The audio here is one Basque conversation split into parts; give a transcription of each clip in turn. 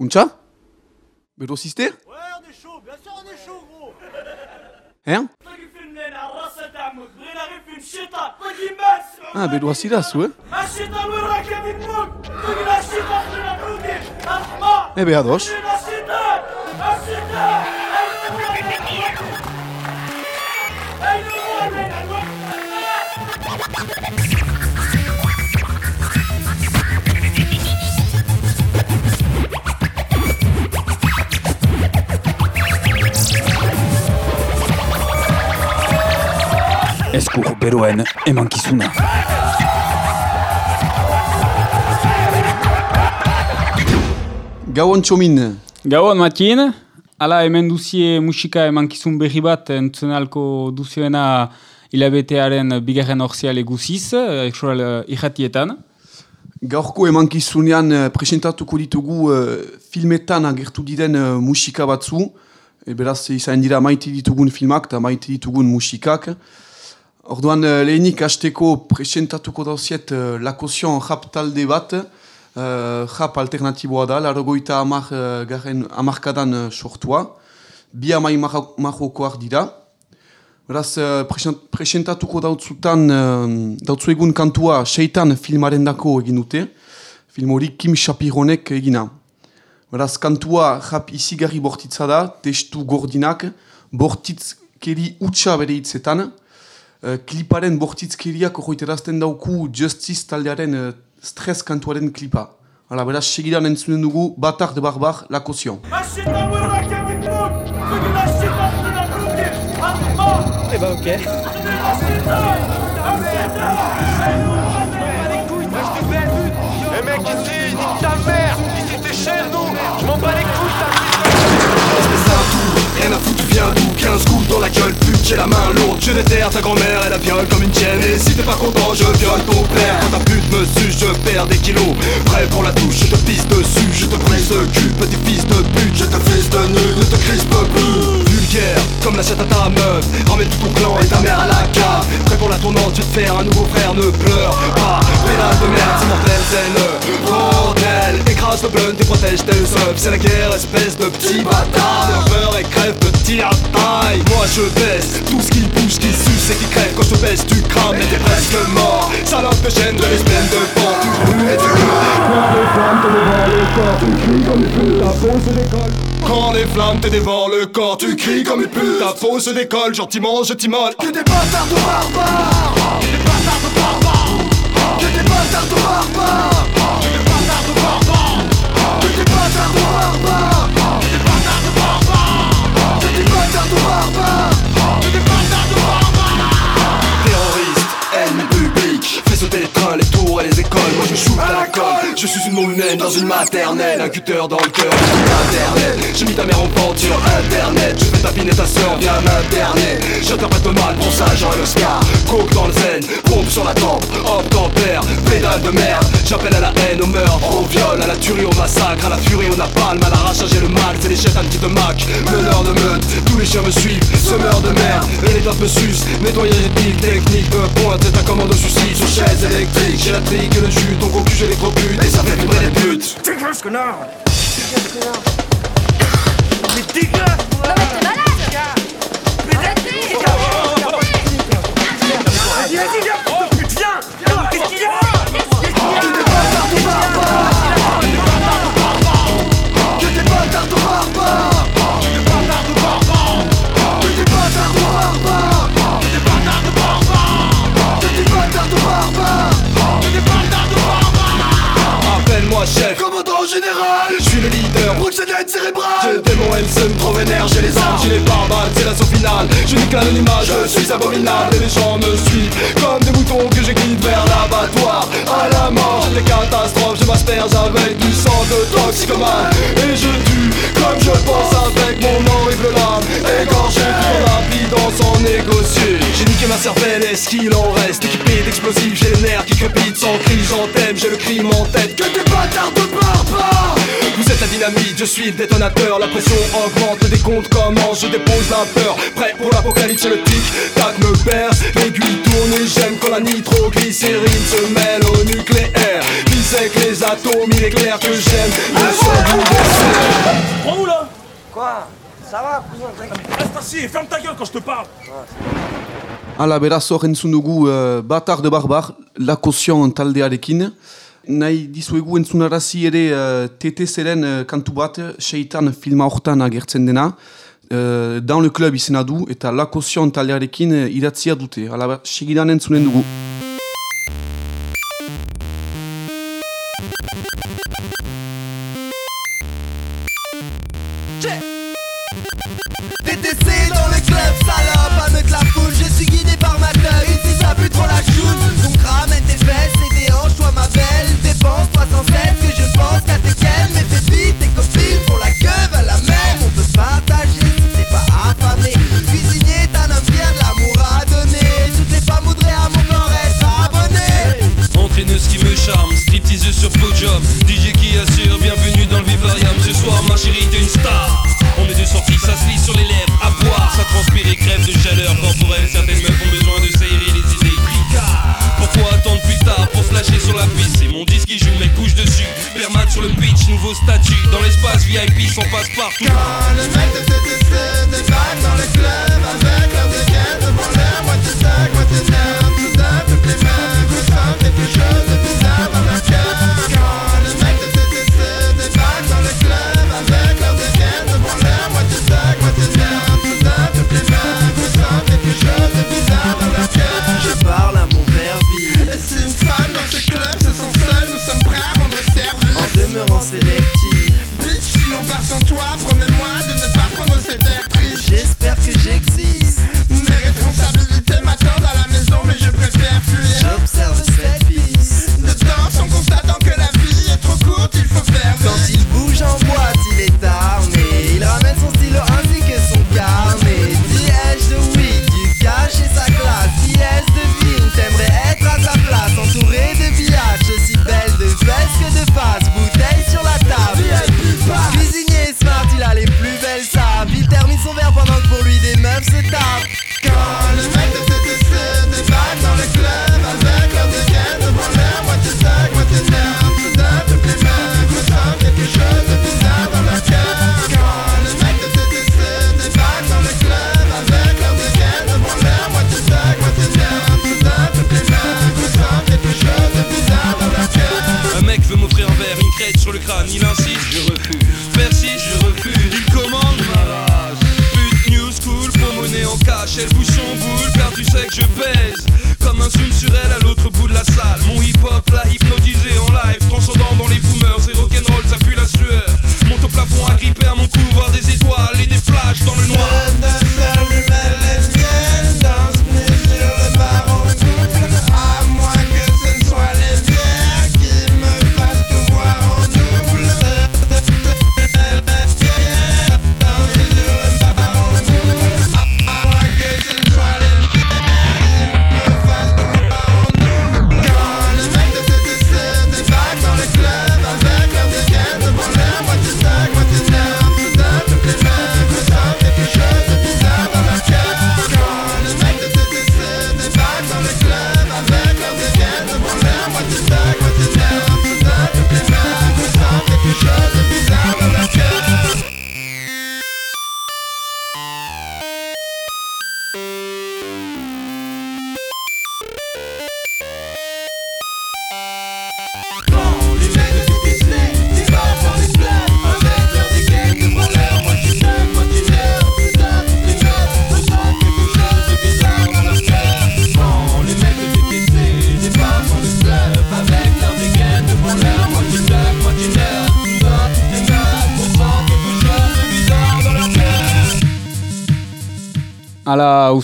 Uncha Mais aussi c'était Hein? Ah, mais doit s'il a Eh bien, Ados. Ezkur beroen emankizuna. Gauan txomin. Gauan matien. Hala, hemen duzie musika emankizun berri bat entzunalko duzuena hilabetearen bigarren orziale guziz, eksual eh, irratietan. Gaurko emankizunean eh, presentatuko ditugu uh, filmetan agertu diren uh, musika batzu, e, izan dira maite ditugun filmak eta maite ditugun musikak. Orduan eh, lehenik hasteko presentatuko dauziet eh, Lakozion rap talde bat. eh, rap alternatiboa da, larogoita amar, eh, garen amarkadan eh, sortua. Bi amai marro- marrokoak dira. Beraz, present- presentatuko dautzutan, uh, dautzu egun kantua seitan filmaren dako egin dute. Film hori Kim Shapironek egina. Beraz, kantua rap izigarri bortitza da, testu gordinak, bortitzkeri utxa bere hitzetan. Eh, kliparen bortitzkiriak horreiterazten dauku Justice taldearen eh, stress kantuaren klipa. Hala, beraz, segidan entzunen dugu Batar de Barbar, La eh ben, ok. Eh bah, Je Viens d'où 15 coups dans la gueule, pute, j'ai la main lourde. Je déterre ta grand-mère, elle la viole comme une tienne Et si t'es pas content, je viole ton père. Quand ta pute me suce, je perds des kilos. Prêt pour la touche, je te pisse dessus. Je te brise le cul, petit fils de pute. Je te fils de nul, ne te crispe plus. Vulgaire, comme la chatte à ta meuf. Ramène tout ton clan et ta mère à la cave Prêt pour la tournante, je vais te faire un nouveau frère. Ne pleure pas, pédale de merde, c'est mortel, c'est le bordel. Écrase le blunt et protège tes œufs. C'est la guerre, espèce de petit bâtard. Nerveur et crève, petit à taille. Moi je baisse, tout ce qui bouge, qui suce et qui crève. Quand je baisse, tu crames et t'es presque mort Salope de chaîne de l'espèce de pan Et tu Quand les flammes te dévorent le corps, tu cries comme une pute Ta peau se décolle, gentiment je t'immole Que des bâtards de barbares. Que des bâtards de barbares. Que des bâtards de barbares tout éteint, les écoles Moi je shoot à la colle. Je suis une môme humaine dans une maternelle. Un cutter dans le cœur, internet J'ai mis ta mère en pente sur internet. Je fais tapiner ta soeur via internet J'interprète le mal, bon ça j'aurai le scar Coke dans le zen, pompe sur la tempe. Hop tempère, pédale de merde. J'appelle à la haine, au meurtre, au viol À la tuerie, au massacre, à la furie, au napalm À l'arrachage et le mal, c'est les chétans qui te maquent. Meneur de meute, tous les chiens me suivent. Semeur de merde, et les tapes me sucent. Nettoyage éthique, technique de pointe C'est un commando suicide sur chaise électrique. J'ai la pris que le jus, ton gros cul, les gros putes, et ça fait vibrer les putes. C'est dégueulasse, connard. C'est dégueulasse, connard C'est dégueulasse, Non, mais t'es malade. Mais t'es Vas-y, vas-y, viens. Bruxelles cérébrale J'ai mots MC me trop vénère J'ai les armes, j'ai les barbares C'est final Je nique l'anonymat Je suis abominable Et les gens me suivent Comme des moutons que j'ai guide vers l'abattoir. À la mort des catastrophes Je m'asperge avec du sang de toxicomane. Et je tue comme je pense avec mon horrible lame. Égorgé tout en dans sans négocier J'ai niqué ma cervelle, est-ce qu'il en reste? Équipé d'explosifs, j'ai les nerfs qui crépitent sans cri J'en j'ai le crime en tête. Que des bâtards de barbares! Vous êtes la dynamite, je suis détonateur, la pression augmente, des comptes commence, je dépose la peur, prêt pour l'apocalypse, le tic, tac me berce, l'aiguille tourne et j'aime quand la nitroglycérine se mêle au nucléaire, qui sait que les atomes, il est clair que j'aime, le ah, sang Prends-nous là. Quoi? Ça va, cousin Reste assis et ferme ta gueule quand je te parle. Ala beraz horren zunugu uh, bat arde barbar, lakosian taldearekin, Nahi dizuegu entzunarazi ere eh, uh, TTZ-ren uh, eh, kantu bat, eh, seitan filma horretan agertzen dena. Uh, Down le club izena du eta La Caution taliarekin uh, idatzia dute. Hala, ba, segidan entzunen dugu. Mm. c'est sur Podium. DJ qui assure, bienvenue dans le vivarium. Ce soir ma chérie t'es une star. On est deux sorties, ça se lit sur les lèvres À boire, ça transpire et crève de chaleur. Corporelle Certaines meufs ont besoin de s'aérer les idées. Pourquoi attendre plus tard pour flasher sur la piste? C'est mon disque qui joue, mec couche dessus Perman sur le pitch, nouveau statut. Dans l'espace VIP, s'en passe partout Quand le mec de dans le club avec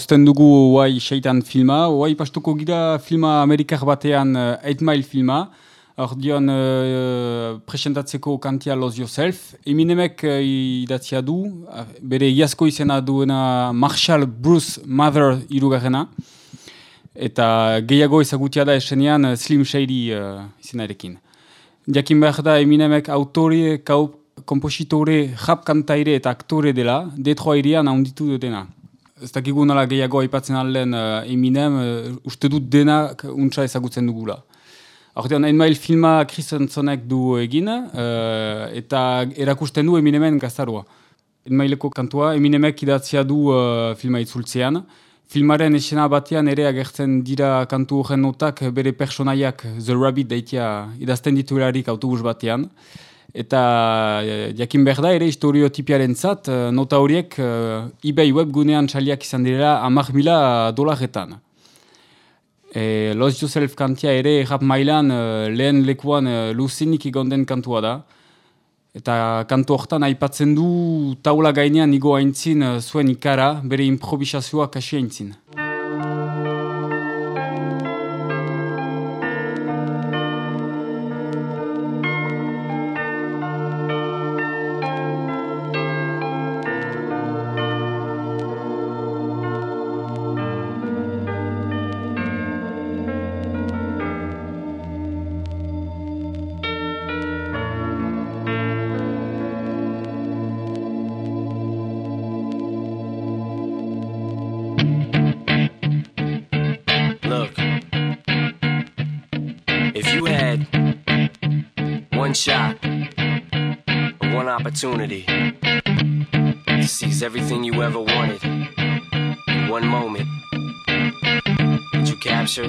Uzten dugu oai seitan filma, oai pastuko gira filma Amerikar batean eh, 8 Mile filma, Ordion uh, eh, presentatzeko kantia Los Yourself. Eminemek uh, idatzia du, bere iazko izena duena Marshall Bruce Mother irugarrena. Eta gehiago ezagutia da esenean Slim Shady uh, izenarekin. Jakin behar da Eminemek autore, kompositore, rap kantaire eta aktore dela, Detroa irian handitu dutena ez dakigu nola gehiago aipatzen aldean uh, eh, eminem, uh, uste dut denak untsa ezagutzen dugula. Hortean, enmail filma kristantzonek du egin, uh, eta erakusten du eminemen gaztarua. Enmaileko kantua, eminemek idatzia du uh, filma itzultzean. Filmaren esena batean ere agertzen dira kantu horren notak bere personaiak The Rabbit daitea idazten ditu erarik autobus batean. Eta eh, jakin behar da ere historiotipiaren zat, eh, nota horiek uh, eBay webgunean txaliak izan direla amak mila dolaretan. E, Los Joseph kantia ere rap mailan uh, lehen lekuan luzinik igonden kantua da. Eta kantu hortan aipatzen du taula gainean igo haintzin zuen ikara, bere improvisazioa kasi haintzin. Shot, one opportunity to seize everything you ever wanted. In one moment, would you capture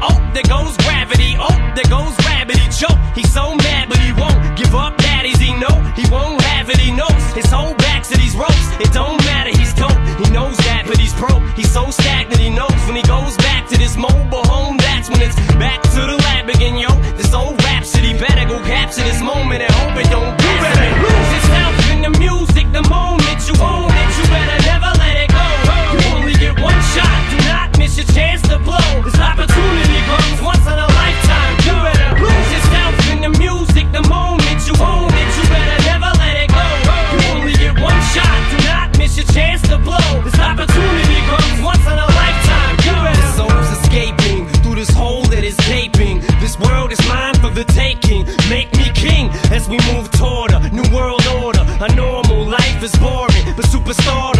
Oh, there goes gravity. Oh, there goes gravity. Choke. He's so mad, but he won't give up. Daddies, he know he won't have it. He knows his whole back to these ropes. It don't matter. He's dope. He knows that, but he's broke. He's so stagnant. He knows when he goes back to this mobile home. That's when it's back to the lab again, yo. This old rhapsody better go capture this moment and hope it don't. You better lose yourself in the music the moment once in a lifetime. You better lose yourself in the music the moment you own it. You better never let it go. You only get one shot. Do not miss your chance to blow. This opportunity comes once in a lifetime. You better. Soul's escaping through this hole that is gaping. This world is mine for the taking. Make me king as we move toward a new world order. A normal life is boring, but superstardom's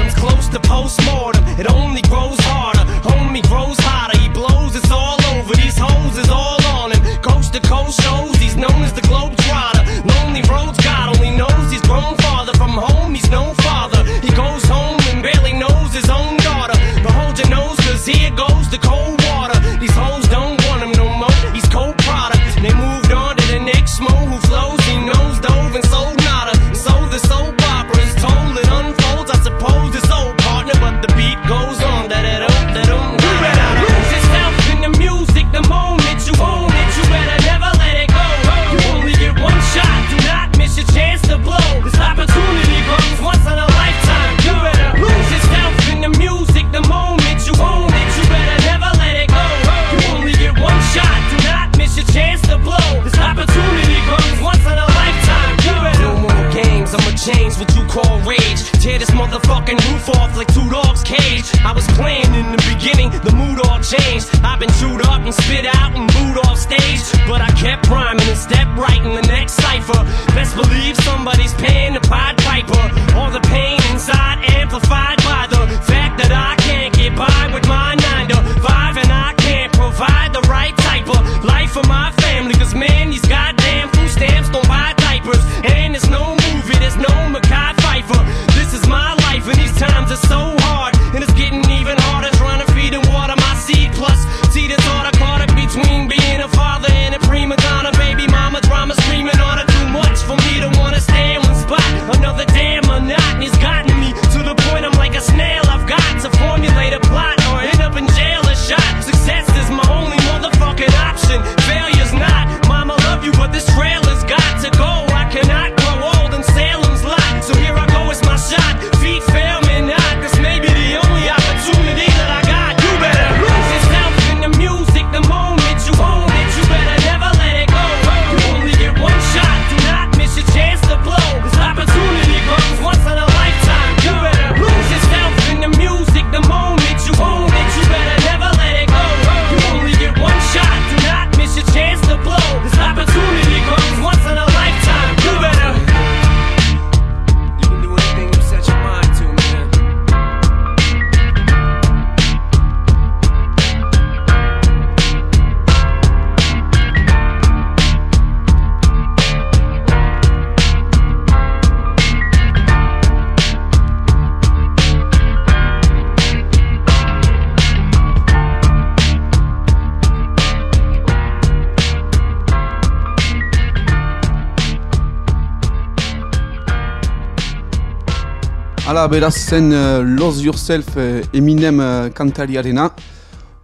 beraz zen uh, Lose Yourself uh, Eminem uh, kantariarena.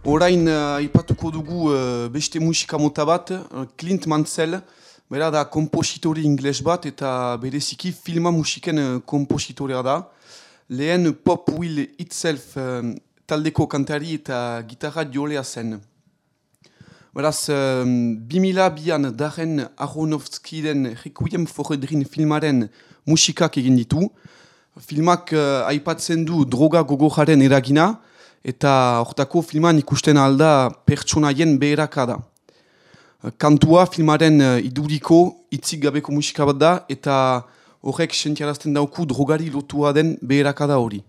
Orain uh, aipatuko dugu uh, beste musika mota bat, uh, Clint Mansell, bera da kompositori ingles bat eta bereziki filma musiken uh, kompositorea da. Lehen Pop Will Itself uh, taldeko kantari eta gitarra jolea zen. Beraz, um, 2000 bian Darren Aronofsky-den Requiem for a Dream filmaren musikak egin ditu. Filmak uh, aipatzen du droga gogojaren eragina, eta hortako filman ikusten alda pertsonaien beheraka da. Uh, kantua filmaren uh, iduriko, itzik gabeko musika bat da, eta horrek sentiarazten dauku drogari lotua den beheraka da hori.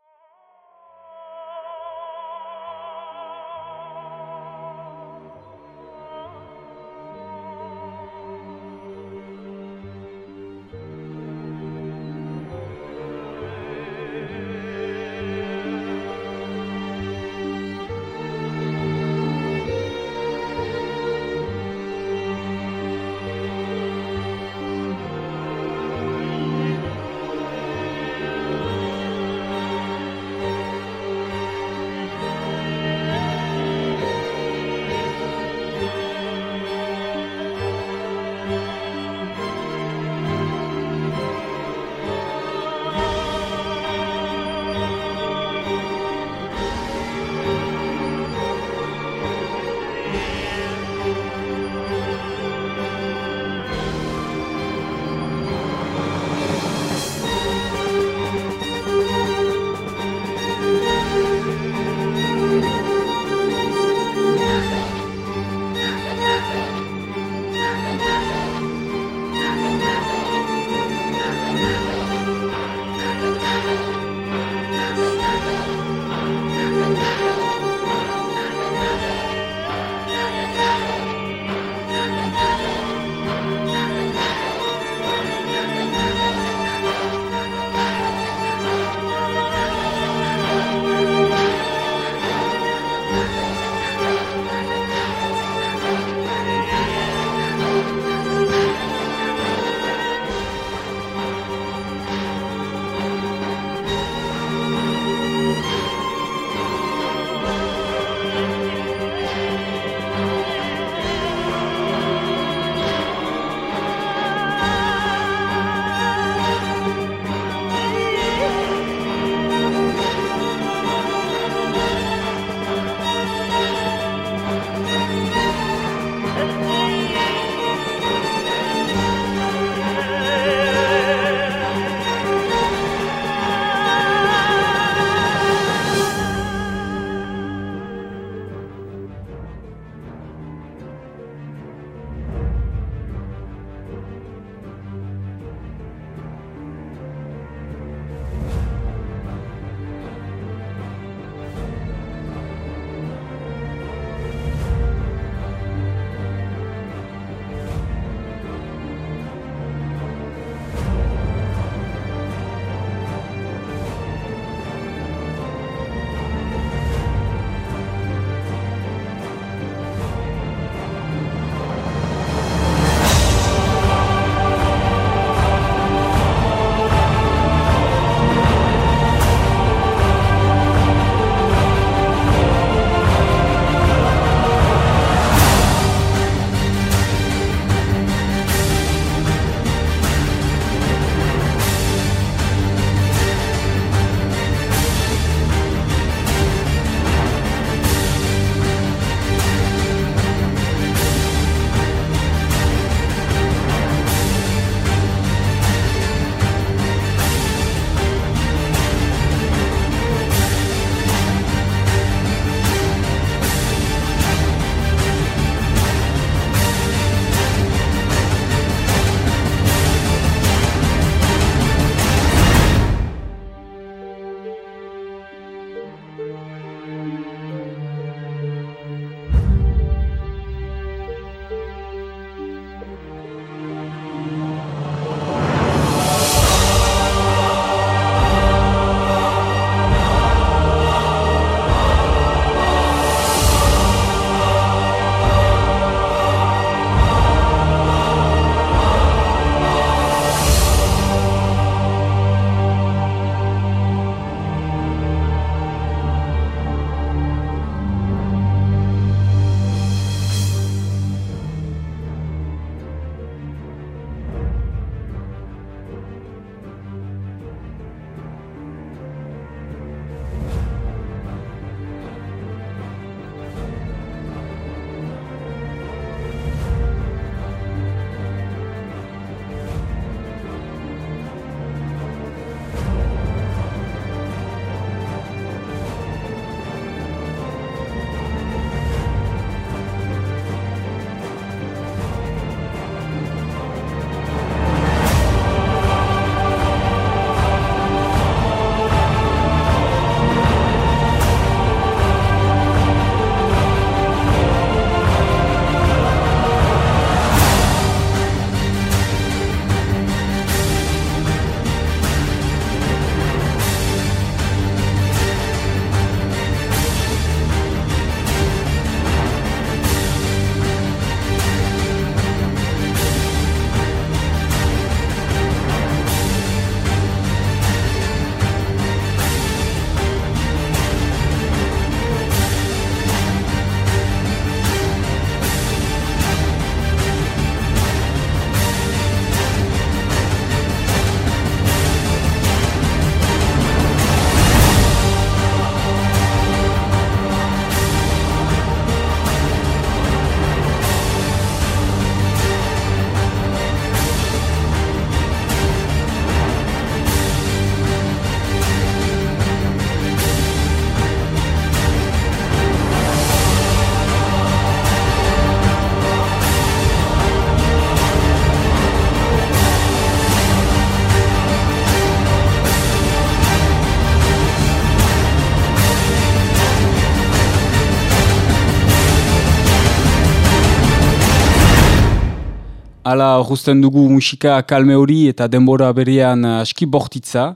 Hala horrezten dugu musika kalme hori eta denbora berean aski bortitza.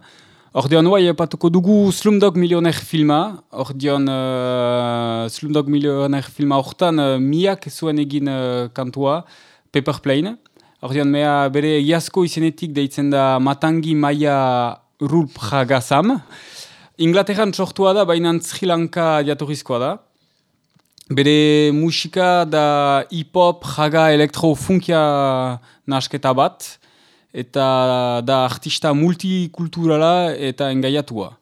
Ordean, bai, epatuko dugu Slumdog Millionaire filma. Ordean, uh, Slumdog Millionaire filma hortan uh, miak zuen egin uh, kantua, Paper Plane. Ordean, mea bere iasko izenetik deitzen da Matangi Maia Rulp Hagasam. Inglaterran sortua da, baina Sri Lanka jatorrizkoa da. Bere musika da hip-hop, jaga, elektro, funkia nasketa bat, eta da artista multikulturala eta engaiatua.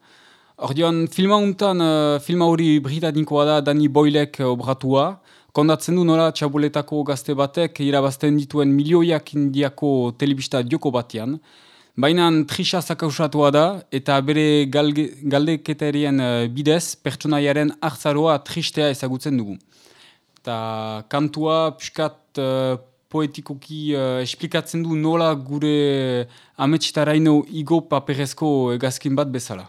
Ordean, filma untan, uh, filma hori britanikoa da Danny Boylek obratua, kondatzen du nola txabuletako gazte batek irabazten dituen milioiak indiako telebista dioko batean, Baina trisa zakausatua da eta bere galdeketerien uh, bidez pertsonaiaren hartzaroa tristea ezagutzen dugu. Eta kantua piskat uh, poetikoki uh, esplikatzen du nola gure ametsitaraino igo paperezko egazkin bat bezala.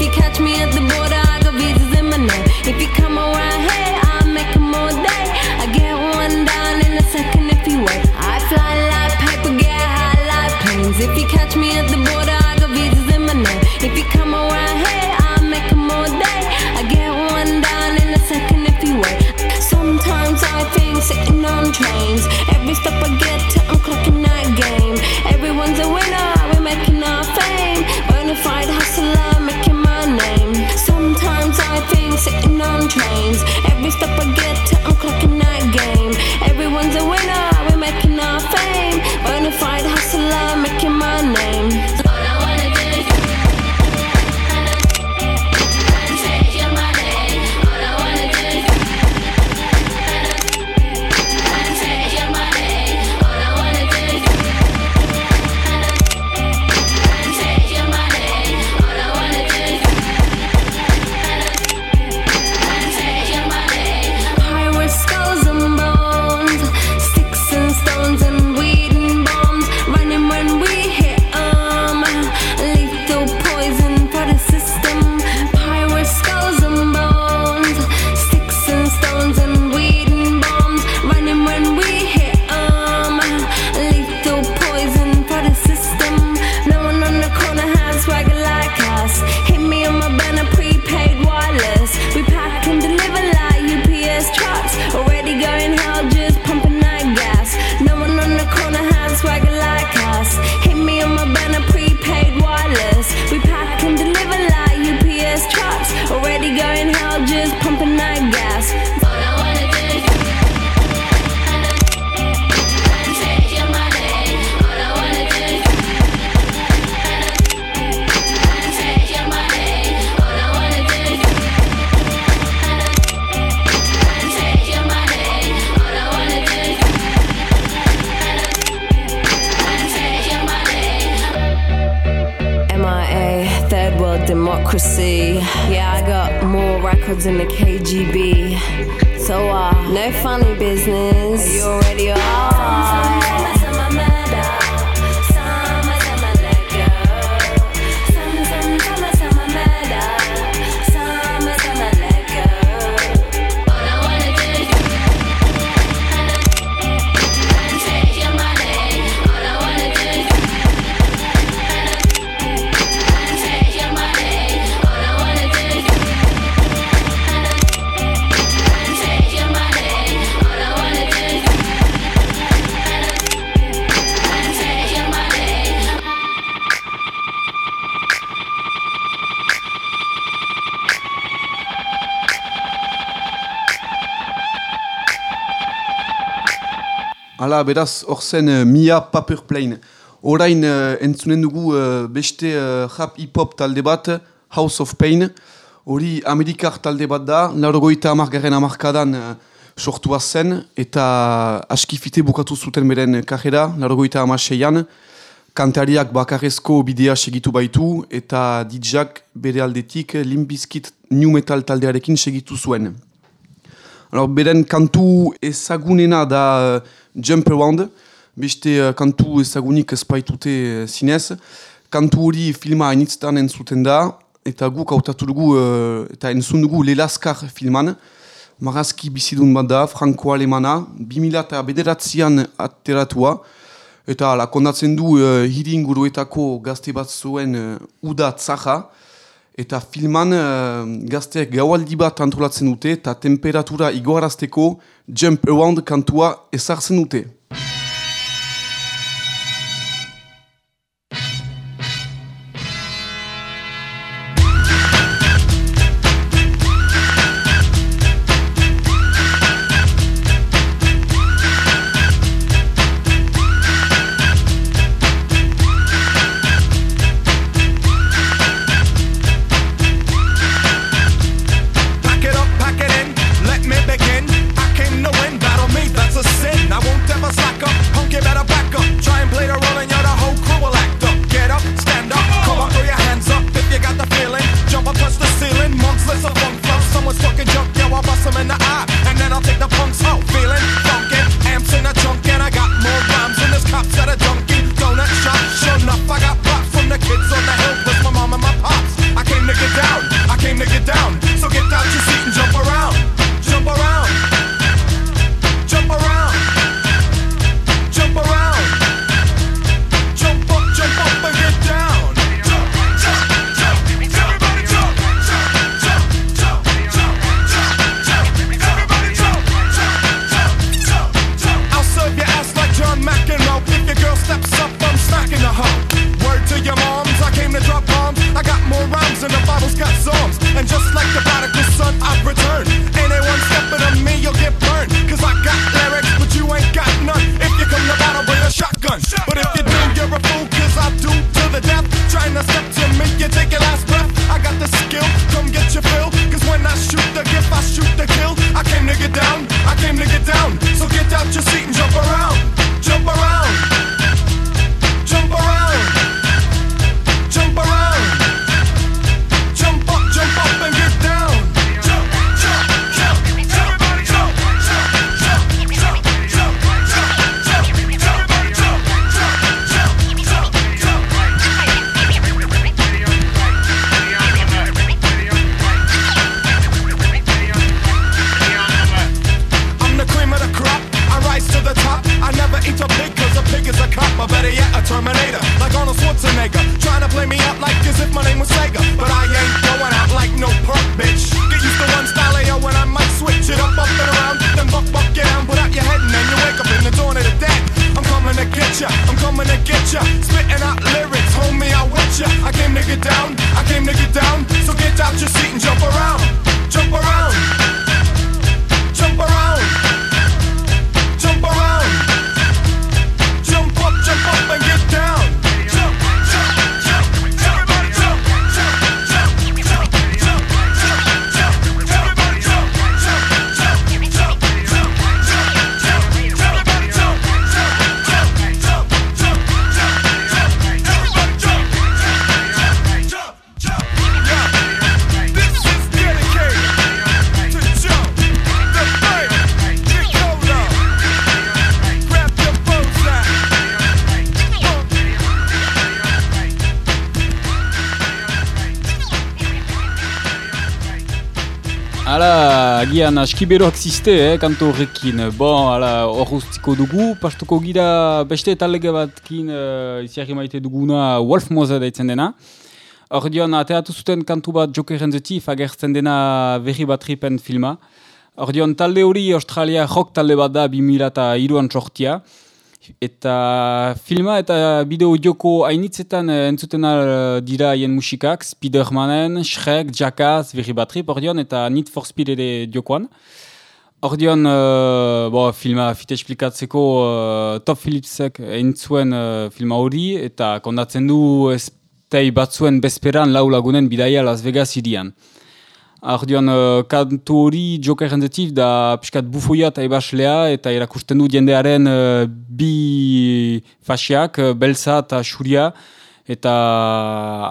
If you catch me Hala, beraz, hor zen uh, Mia Paper Plane. Orain uh, entzunen dugu uh, beste uh, rap hip-hop talde bat, House of Pain. Hori Amerikar talde bat da, laurogoita amargarren amarkadan uh, sortua zen, eta askifite bukatu zuten beren kajera, laurogoita amaseian. Kantariak bakarrezko bidea segitu baitu, eta DJak bere aldetik Limbiskit New Metal taldearekin segitu zuen. Alors, beren kantu ezagunena da uh, Jump Around, beste uh, kantu ezagunik espaitute uh, eh, zinez. Kantu hori filma hainitzetan entzuten da, eta guk autatu dugu, uh, eta entzun dugu Lelaskar filman. Marazki bizidun bat da, Franco Alemana, 2000 eta bederatzean atteratua, eta lakondatzen du uh, hiri inguruetako gazte bat zuen uh, Uda Tzaha, eta filman eh, uh, gazteak gaualdi bat antolatzen dute eta temperatura igoarazteko jump around kantua ezartzen dute. Hala, agian aski beroak ziste, eh, kanto horrekin. Bon, hala, hor ustiko dugu, pastuko gira beste talega batkin uh, iziarri maite duguna Wolf Moza daitzen dena. Hor dion, ateatu zuten kantu bat Jokeren zetif agertzen dena berri bat ripen filma. Hor dion, talde hori Australia rock talde bat da 2002an sortia eta filma eta bideo joko hainitzetan eh, entzuten eh, dira haien musikak, Spidermanen, Shrek, Jackass, Virri Batrip, ordeon, eta Need for Speed ere jokoan. Ordeon, uh, bo, filma fite esplikatzeko uh, Top Philipsek entzuen uh, filma hori, eta kondatzen du estei batzuen bezperan lau lagunen bidaia Las Vegas irian. Ardion, uh, eh, kantu hori joka errendetif da pixkat bufoia eta ebaslea eta erakusten du jendearen uh, bi fasiak, eh, uh, belza eta xuria. Eta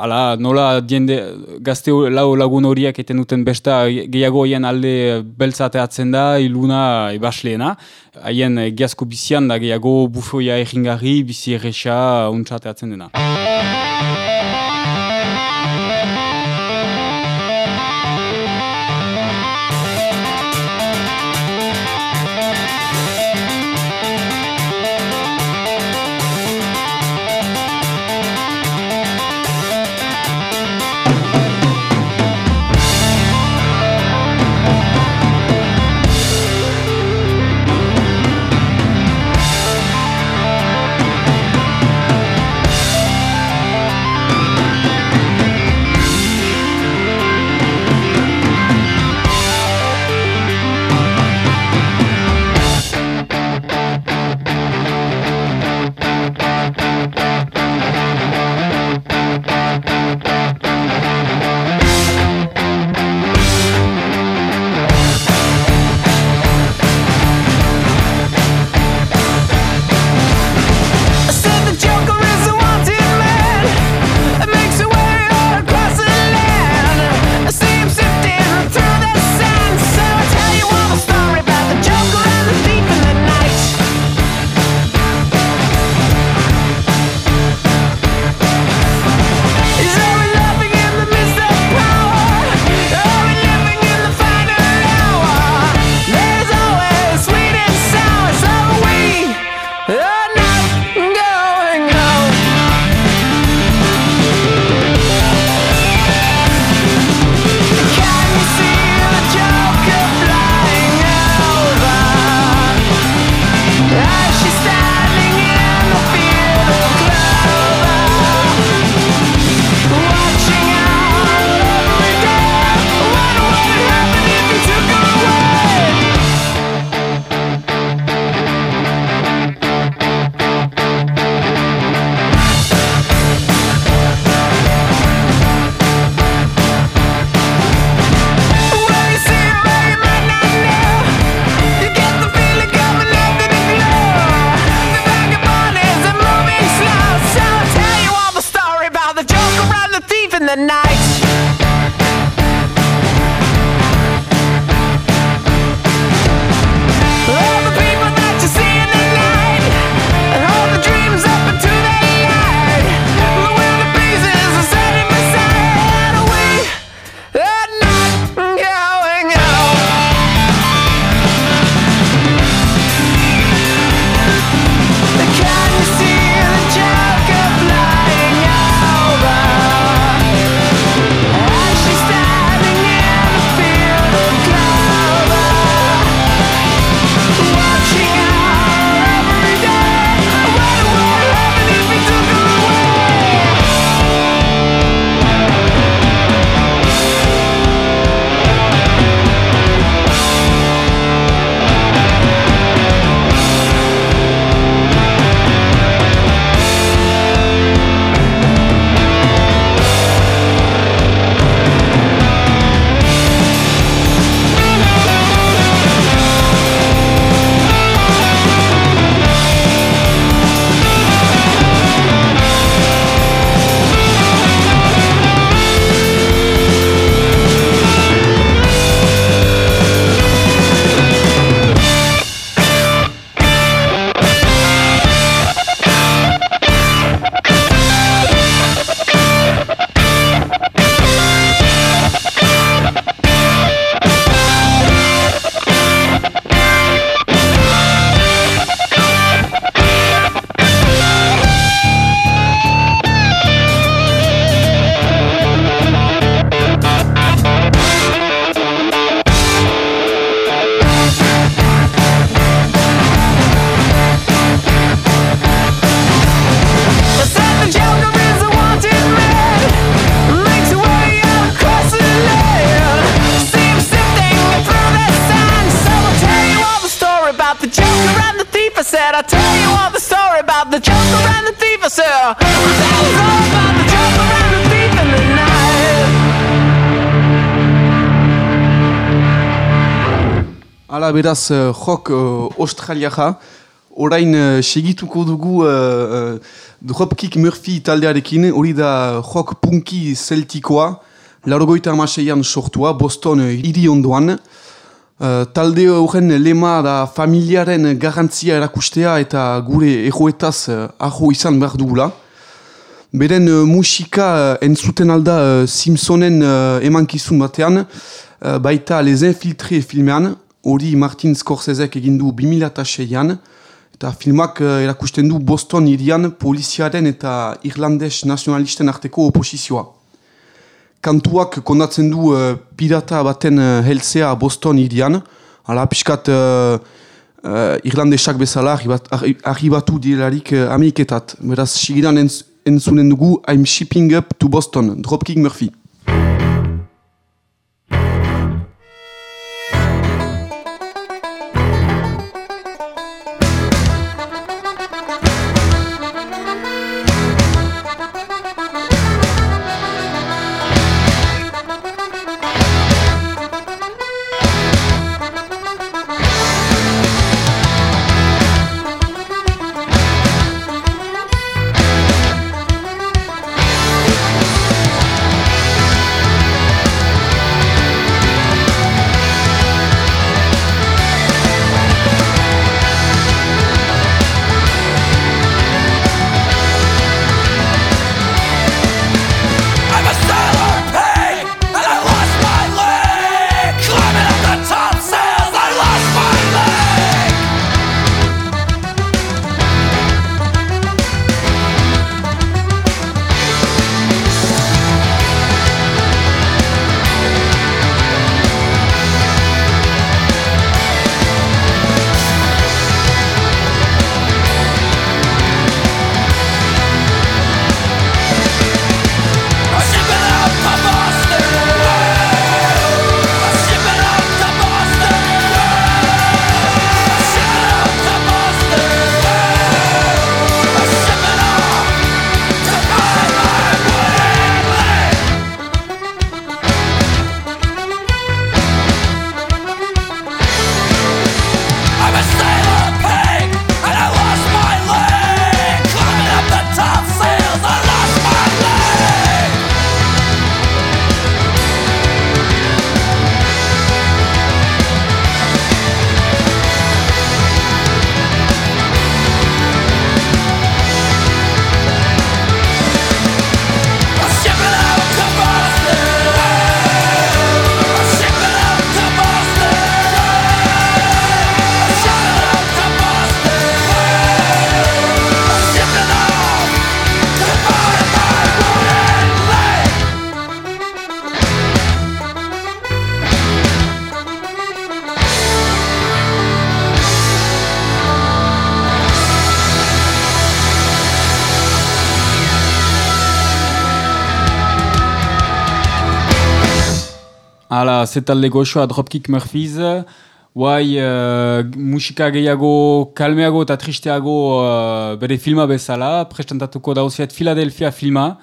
ala, nola jende, gazte lau lagun horiak eten duten besta gehiago haien alde belza atzen da iluna ebasleena haien geazko bizian da gehiago bufoia erringarri, bizi erresa untxateatzen dena. beraz, uh, jok uh, australiaja, orain uh, segituko dugu uh, uh, Dropkick Murphy taldearekin, hori da jok punki zeltikoa, largoita amaseian sortua, Boston hiri ondoan. Uh, talde horren lema da familiaren garantzia erakustea eta gure egoetaz uh, aho izan behar dugula. Beren uh, musika uh, entzuten alda uh, Simpsonen uh, emankizun batean, uh, baita Les Infiltrés filmean, hori Martin Scorsesek egin du 2006an, eta filmak uh, erakusten du Boston irian poliziaren eta irlandes nazionalisten arteko oposizioa. Kantuak kondatzen du uh, pirata baten uh, helzea Boston irian, ala piskat uh, uh, irlandesak bezala arribat- arri- arribatu direlarik uh, Ameriketat. Beraz, sigidan entz, entzunen dugu I'm shipping up to Boston, Dropkick Murphy. Hala, ze talde goxoa Dropkick Murphys, guai uh, musika gehiago kalmeago eta tristeago uh, bere filma bezala, prestantatuko dauziet Philadelphia filma,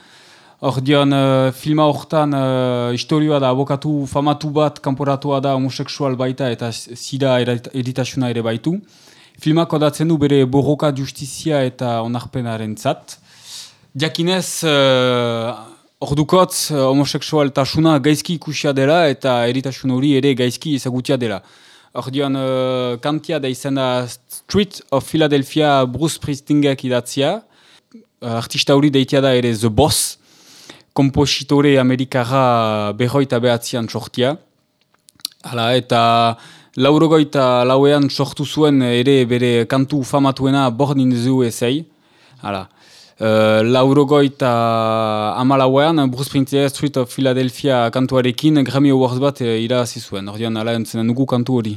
Hor dion, uh, filma hortan uh, historioa da abokatu famatu bat kanporatua da homoseksual baita eta zida eritasuna ere baitu. Filmak odatzen du bere borroka justizia eta onarpenaren zat. Jakinez, uh, ordukotz uh, homoseksualtasuna gaizki ikusia dela eta eritasun hori ere gaizki ezagutia dela. Hor dion, uh, kantia da izan da Street of Philadelphia Bruce Springsteenek idatzia. Uh, artista hori deitia da ere The Boss, kompositore amerikarra berroita behatzean sortia. Hala, eta laurogoita lauean sortu zuen ere bere kantu famatuena Born in the USA. Hala. Uh, laurogoita amalauean Bruce Springsteen Street of Philadelphia kantuarekin Grammy Awards bat uh, irabazi zuen. Ordean, hala entzenen dugu kantu hori.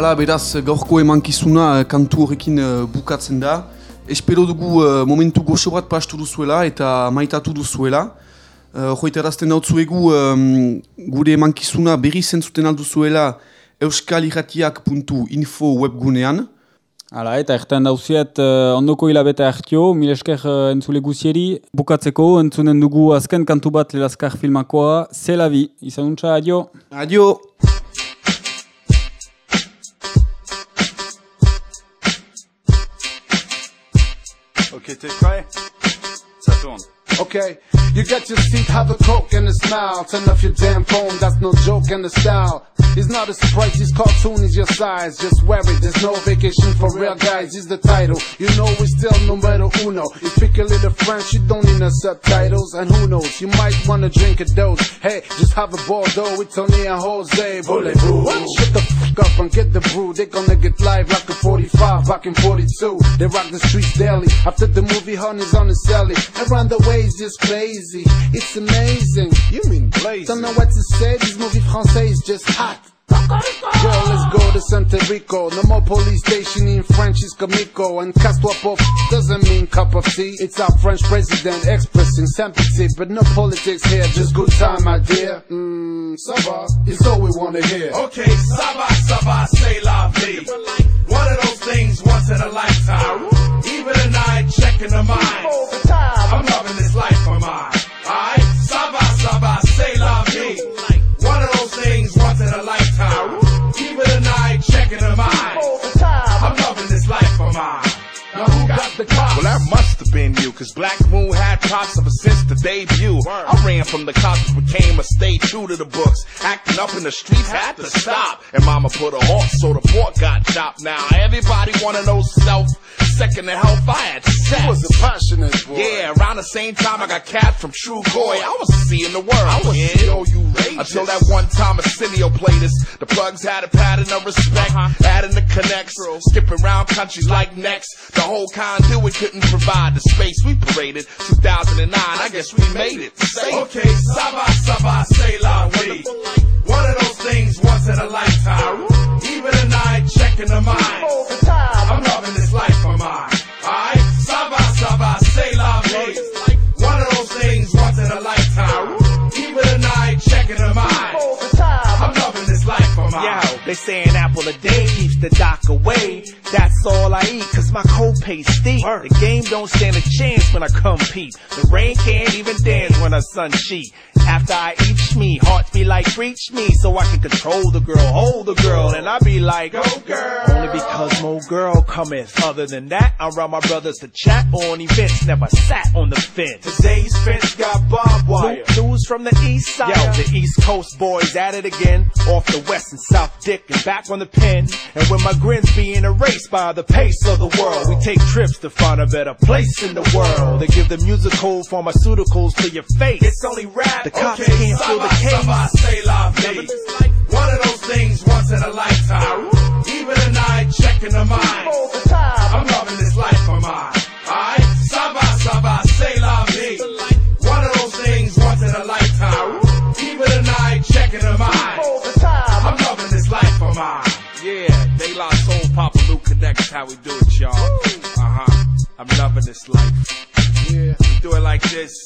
Hala, beraz, gaurko emankizuna eh, kantu horrekin eh, bukatzen da. Espero dugu eh, momentu goxo bat pastu duzuela eta maitatu duzuela. Uh, Joiterazten dautzuegu um, gure emankizuna berri zentzuten alduzuela euskaliratiak.info webgunean. Hala, eta erten dauziet uh, ondoko hilabete hartio, mil esker uh, entzule guzieri. Bukatzeko, entzunen dugu azken kantu bat lelaskar filmakoa, Zelabi. Izan untza, adio. Adio. Ok, t'es prêt Ça tourne. Okay, you get your seat, have a coke and a smile. Turn off your damn phone, that's no joke and the style. It's not a surprise, this cartoon is your size. Just wear it, there's no vacation for real guys. Is the title. You know we still numero uno. You speak a little French, you don't need no subtitles. And who knows, you might wanna drink a dose. Hey, just have a Bordeaux with Tony and Jose. Voulez-vous? What? Shut the fuck up and get the brew. They gonna get live like a 45 back in 42. They rock the streets daily. After the movie, honey's on the celly. Around the way is just crazy. It's amazing. You mean blazing? Don't know what to say. This movie français is just hot. Yo, let's go to Santa Rico. No more police station in French is comico. And Castropop doesn't mean cup of tea. It's our French president expressing sympathy. But no politics here, just good time, my dear. Mmm, ça va, it's all we wanna hear. Okay, Saba Saba, say la vie. One of those things once in a lifetime. Even a night checking the mind. I'm loving this life of mine. The cops? Well, that must have been you, cause Black Moon had props ever since the debut. I ran from the cops, became a stay true to the books. Acting up in the streets had to stop. And mama put a halt, so the pork got chopped. Now everybody wanna know self. Second to health, I had sex. You was a passionate boy. Yeah, around the same time I got cat from True Goy. I was seeing the world. I was yeah. you. Until that one time Arsenio played us. The plugs had a pattern of respect. Uh-huh. Adding the connects. Skipping around countries like next. The whole conduit couldn't provide the space we paraded. 2009, I guess we made it. Safe. Okay, Saba Saba, say la vie. One of those things once in a lifetime. Even a night checking the mind. I'm loving this life of mine. Alright, Saba Saba, say la vie. One of those things once in a lifetime. Even a night checking the mind. I'm loving this life of mine. They say an apple a day keeps the doc away. That's all I eat, cause my copay's steep. The game don't stand a chance when I compete. The rain can't even dance when I sun cheat. After I eat me, hearts be like, reach me, so I can control the girl, hold the girl, and I be like, go girl. Only because more girl cometh. Other than that, I run my brothers to chat on events, never sat on the fence. Today's fence got barbed wire. News from the east side. Yo, the east coast boys at it again. Off the west and south dick and back on the pen. And when my grins being erased by the pace of the world, we take trips to find a better place in the world. They give the musical pharmaceuticals to your face. It's only rap. The cops okay, can't feel the Saba, case. Saba, say la vie. One of those things once in a lifetime. Even a night checking the mind. I'm loving this life of mine. Alright, Saba Saba, say la vie. One of those things once in a lifetime. Even a night checking the mind. I'm loving this life of mine. Yeah, De La Soul, Papa Luke connects how we do it, y'all. Uh huh. I'm loving this life. Yeah, we do it like this.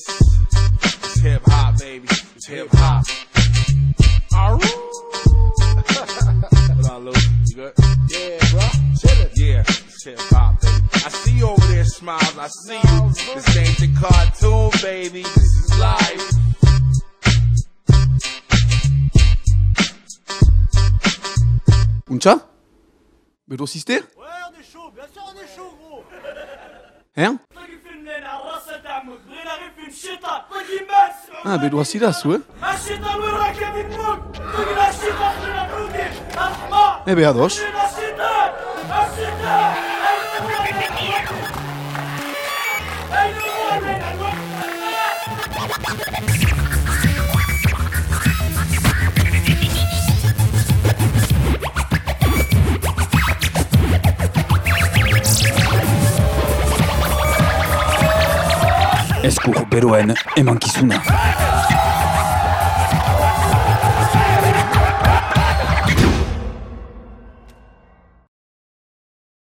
Bedo sister? Ouais, on est chaud, bien sûr on est chaud, gros. Hein? طقي في الليل على راسه دعمك بغينا غير في الشيطان طقي ماس Ah, bedo asira zu, eh? الشيطان وين راكب يموت طقنا الشيطان خلينا نعودي الحمار Ebe ados. طقنا الشيطان الشيطان Eskur beroen emankizuna.